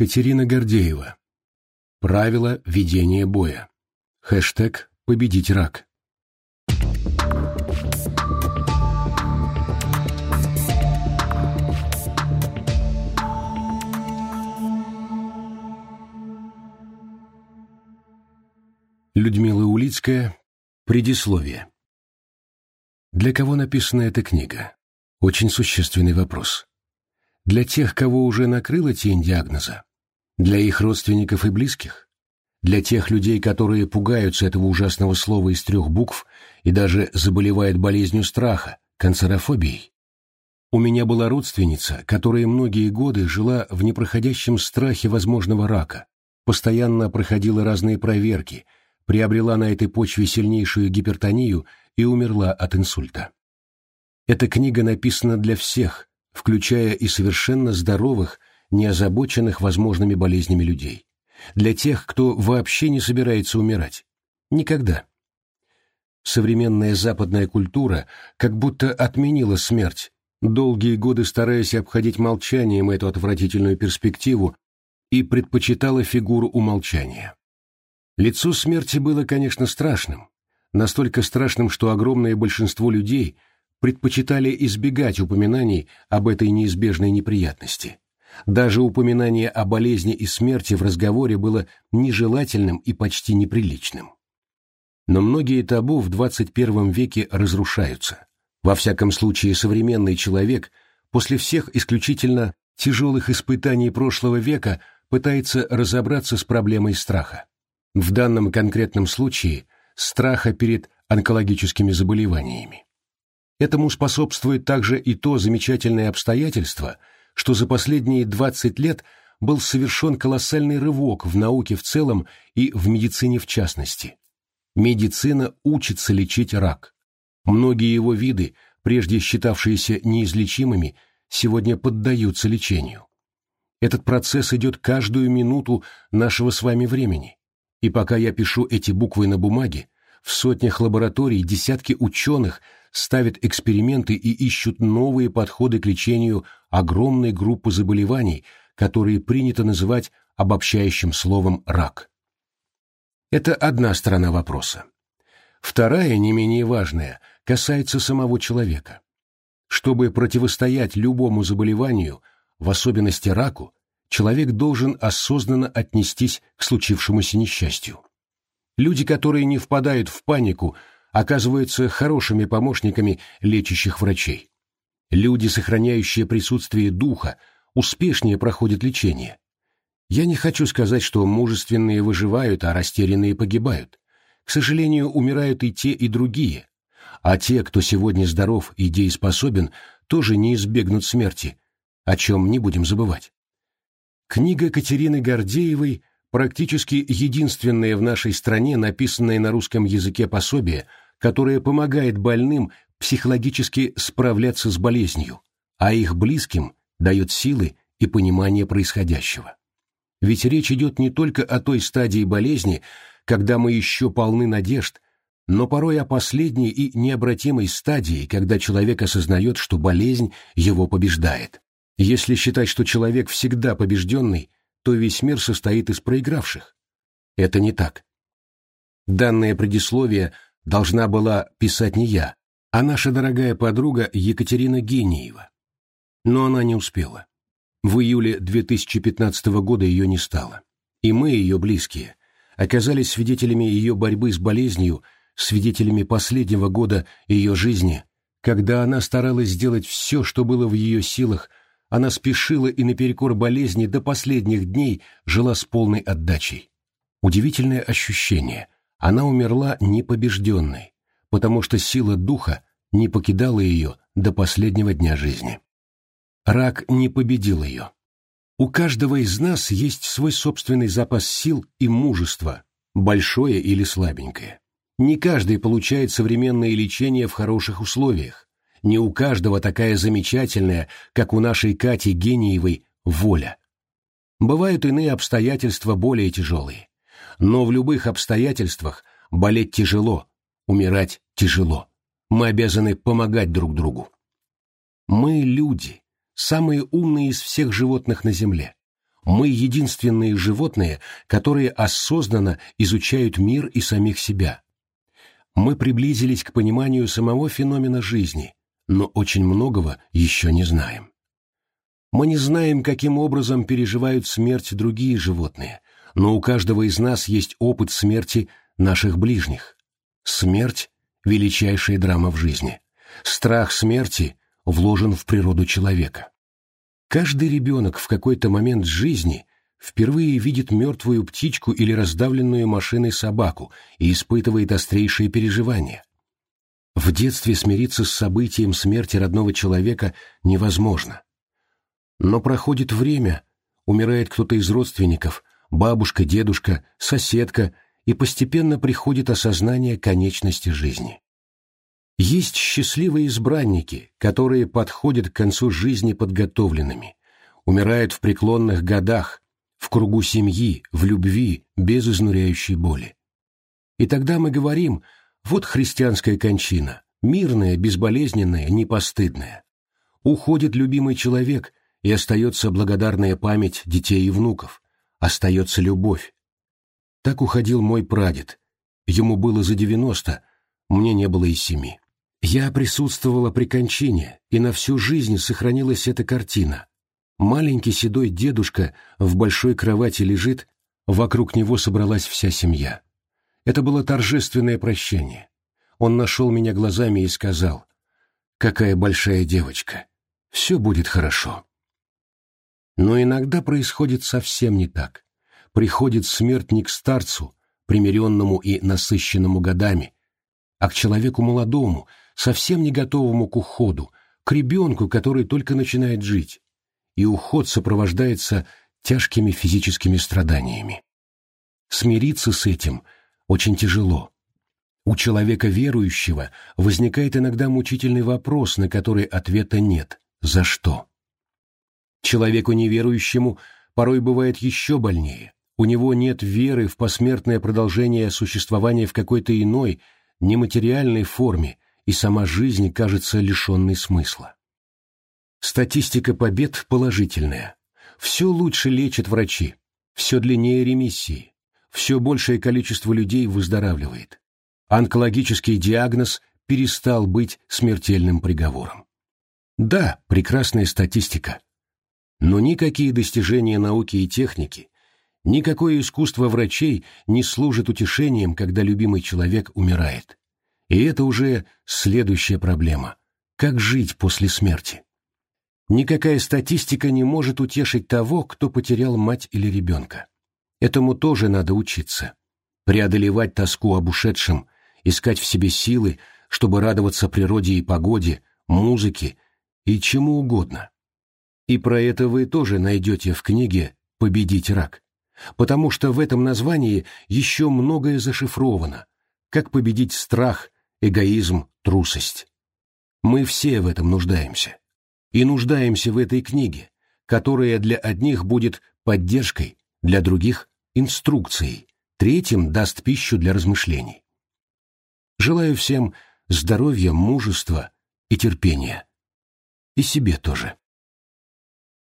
Катерина Гордеева. Правила ведения боя. Хэштег «Победить рак». Людмила Улицкая. Предисловие. Для кого написана эта книга? Очень существенный вопрос. Для тех, кого уже накрыла тень диагноза? Для их родственников и близких? Для тех людей, которые пугаются этого ужасного слова из трех букв и даже заболевают болезнью страха, канцерофобией? У меня была родственница, которая многие годы жила в непроходящем страхе возможного рака, постоянно проходила разные проверки – приобрела на этой почве сильнейшую гипертонию и умерла от инсульта. Эта книга написана для всех, включая и совершенно здоровых, не озабоченных возможными болезнями людей. Для тех, кто вообще не собирается умирать. Никогда. Современная западная культура как будто отменила смерть, долгие годы стараясь обходить молчанием эту отвратительную перспективу и предпочитала фигуру умолчания. Лицо смерти было, конечно, страшным, настолько страшным, что огромное большинство людей предпочитали избегать упоминаний об этой неизбежной неприятности. Даже упоминание о болезни и смерти в разговоре было нежелательным и почти неприличным. Но многие табу в 21 веке разрушаются. Во всяком случае, современный человек после всех исключительно тяжелых испытаний прошлого века пытается разобраться с проблемой страха в данном конкретном случае страха перед онкологическими заболеваниями. Этому способствует также и то замечательное обстоятельство, что за последние 20 лет был совершен колоссальный рывок в науке в целом и в медицине в частности. Медицина учится лечить рак. Многие его виды, прежде считавшиеся неизлечимыми, сегодня поддаются лечению. Этот процесс идет каждую минуту нашего с вами времени. И пока я пишу эти буквы на бумаге, в сотнях лабораторий десятки ученых ставят эксперименты и ищут новые подходы к лечению огромной группы заболеваний, которые принято называть обобщающим словом «рак». Это одна сторона вопроса. Вторая, не менее важная, касается самого человека. Чтобы противостоять любому заболеванию, в особенности раку, человек должен осознанно отнестись к случившемуся несчастью. Люди, которые не впадают в панику, оказываются хорошими помощниками лечащих врачей. Люди, сохраняющие присутствие духа, успешнее проходят лечение. Я не хочу сказать, что мужественные выживают, а растерянные погибают. К сожалению, умирают и те, и другие. А те, кто сегодня здоров и дееспособен, тоже не избегнут смерти, о чем не будем забывать. Книга Катерины Гордеевой практически единственное в нашей стране написанное на русском языке пособие, которое помогает больным психологически справляться с болезнью, а их близким дает силы и понимание происходящего. Ведь речь идет не только о той стадии болезни, когда мы еще полны надежд, но порой о последней и необратимой стадии, когда человек осознает, что болезнь его побеждает. Если считать, что человек всегда побежденный, то весь мир состоит из проигравших. Это не так. Данное предисловие должна была писать не я, а наша дорогая подруга Екатерина Гениева. Но она не успела. В июле 2015 года ее не стало. И мы, ее близкие, оказались свидетелями ее борьбы с болезнью, свидетелями последнего года ее жизни, когда она старалась сделать все, что было в ее силах, она спешила и наперекор болезни до последних дней жила с полной отдачей. Удивительное ощущение. Она умерла непобежденной, потому что сила духа не покидала ее до последнего дня жизни. Рак не победил ее. У каждого из нас есть свой собственный запас сил и мужества, большое или слабенькое. Не каждый получает современное лечение в хороших условиях, не у каждого такая замечательная, как у нашей Кати Гениевой, воля. Бывают иные обстоятельства более тяжелые. Но в любых обстоятельствах болеть тяжело, умирать тяжело. Мы обязаны помогать друг другу. Мы люди, самые умные из всех животных на Земле. Мы единственные животные, которые осознанно изучают мир и самих себя. Мы приблизились к пониманию самого феномена жизни, но очень многого еще не знаем. Мы не знаем, каким образом переживают смерть другие животные, но у каждого из нас есть опыт смерти наших ближних. Смерть — величайшая драма в жизни. Страх смерти вложен в природу человека. Каждый ребенок в какой-то момент жизни впервые видит мертвую птичку или раздавленную машиной собаку и испытывает острейшие переживания. В детстве смириться с событием смерти родного человека невозможно. Но проходит время, умирает кто-то из родственников, бабушка, дедушка, соседка, и постепенно приходит осознание конечности жизни. Есть счастливые избранники, которые подходят к концу жизни подготовленными, умирают в преклонных годах, в кругу семьи, в любви, без изнуряющей боли. И тогда мы говорим, вот христианская кончина, мирная, безболезненная, непостыдная. Уходит любимый человек, и остается благодарная память детей и внуков, остается любовь. Так уходил мой прадед. Ему было за девяносто, мне не было и семи. Я присутствовала при кончине, и на всю жизнь сохранилась эта картина. Маленький седой дедушка в большой кровати лежит, вокруг него собралась вся семья. Это было торжественное прощение. Он нашел меня глазами и сказал, «Какая большая девочка! Все будет хорошо». Но иногда происходит совсем не так. Приходит смерть не к старцу, примиренному и насыщенному годами, а к человеку молодому, совсем не готовому к уходу, к ребенку, который только начинает жить. И уход сопровождается тяжкими физическими страданиями. Смириться с этим очень тяжело. У человека верующего возникает иногда мучительный вопрос, на который ответа нет. За что? Человеку неверующему порой бывает еще больнее. У него нет веры в посмертное продолжение существования в какой-то иной, нематериальной форме, и сама жизнь кажется лишенной смысла. Статистика побед положительная. Все лучше лечат врачи, все длиннее ремиссии, все большее количество людей выздоравливает. Онкологический диагноз перестал быть смертельным приговором. Да, прекрасная статистика. Но никакие достижения науки и техники, никакое искусство врачей не служит утешением, когда любимый человек умирает. И это уже следующая проблема. Как жить после смерти? Никакая статистика не может утешить того, кто потерял мать или ребенка. Этому тоже надо учиться. Преодолевать тоску об ушедшем, искать в себе силы, чтобы радоваться природе и погоде, музыке и чему угодно. И про это вы тоже найдете в книге «Победить рак», потому что в этом названии еще многое зашифровано, как победить страх, эгоизм, трусость. Мы все в этом нуждаемся. И нуждаемся в этой книге, которая для одних будет поддержкой, для других – инструкцией, третьим даст пищу для размышлений. Желаю всем здоровья, мужества и терпения. И себе тоже.